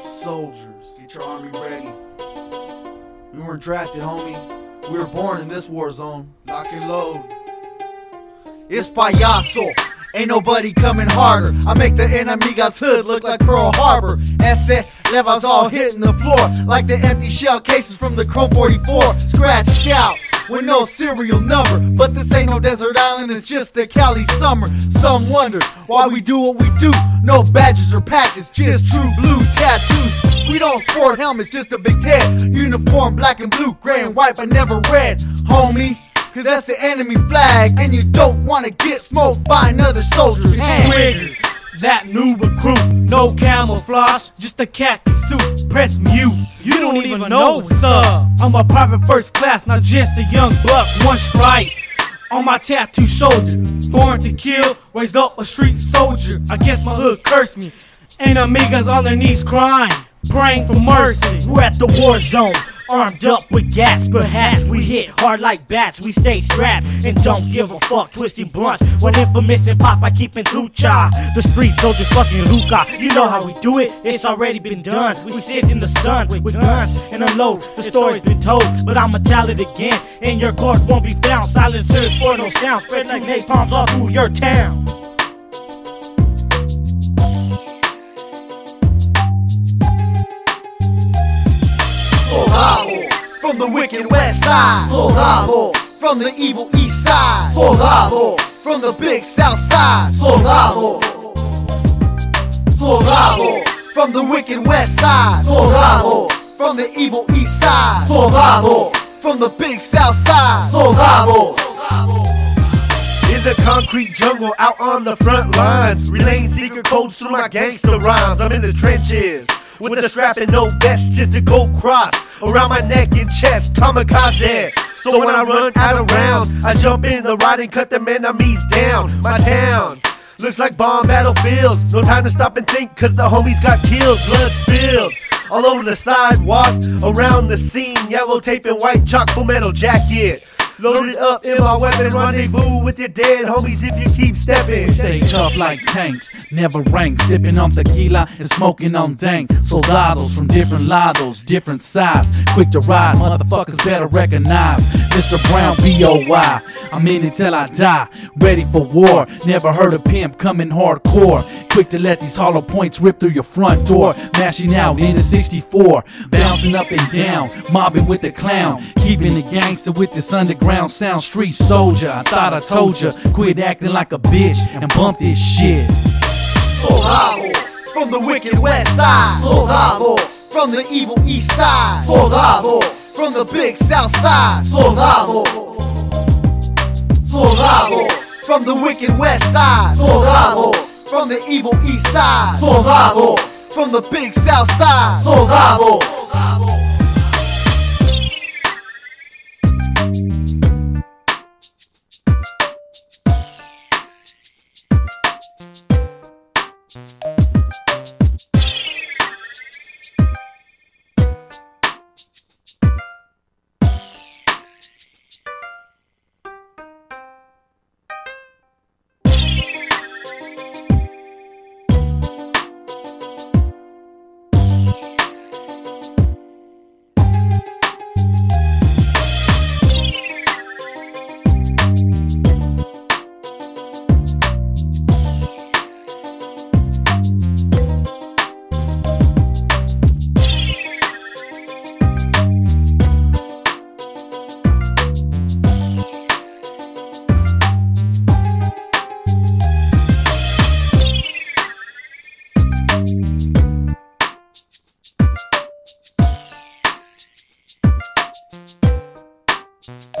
soldiers. Get your army ready. We weren't drafted, homie. We were born in this war zone. Lock and load. It's payaso. Ain't nobody coming harder. I make the enemigas hood look like Pearl Harbor. Ese levels all hitting the floor like the empty shell cases from the Chrome 44. Scratched out with no serial number. But this ain't no desert island, it's just the Cali summer. Some wonder why we do what we do. No badges or patches, just true blue tattoos. We don't sport helmets, just a big ted. Uniform black and blue, gray and white, but never red. Homie. Cause that's the enemy flag, and you don't wanna get smoked by another soldier's hand. That new recruit, no camouflage, just a khaki. Press mute, you don't even know what's up. I'm a private first class, not just a young buck. One strike on my tattoo shoulder, born to kill, raised up a street soldier. I guess my hood cursed me. And amigas on their knees crying, praying for mercy. We're at the war zone. Armed up with gas, perhaps we hit hard like bats. We stay strapped and don't give a fuck. Twisting blunts, when infamous and pop, I keep in lucha. The street soldiers fucking Luca. You know how we do it, it's already been done. We sit in the sun with guns and unload. The story's been told, but I'ma tell it again. And your corpse won't be found. Silencers for no sound, spread like napalms all through your town. From the wicked west side. Soldados from the evil east side. Soldados from the big south side. Soldados. Soldados from the wicked west side. Soldados from the evil east side. Soldados from the big south side. Soldados. In the concrete jungle, out on the front lines, relaying secret codes through my gangster rhymes. I'm in the trenches with the strap and no vest, just a gold cross around my neck and chest. Kamikaze. So when I run out of rounds, I jump in the ride and cut them enemies down. My town. Looks like bomb battlefields. No time to stop and think, cause the homies got killed. Blood spilled all over the sidewalk, around the scene. Yellow tape and white chalk full metal jacket. Loaded up in my weapon, rendezvous with your dead homies if you keep stepping. We stay tough like tanks, never rank, sipping on tequila and smoking on dank. Soldados from different lados, different sides, quick to ride, motherfuckers better recognize. Mr. Brown B.O.Y. I'm in it till I die, ready for war. Never heard a pimp coming hardcore. Quick to let these hollow points rip through your front door. Mashing out in a 64, bouncing up and down, mobbing with the clown. Keeping the gangster with this underground sound. Street soldier, I thought I told ya. Quit acting like a bitch and bump this shit. Soldados from the wicked west side. Soldados from the evil east side. Soldados from the big south side. Soldados. Soldados from the wicked west side. Soldados from the evil east side. Soldado. From the big south side. Soldado. Soldado. Thank